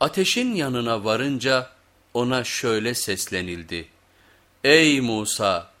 Ateşin yanına varınca ona şöyle seslenildi. Ey Musa!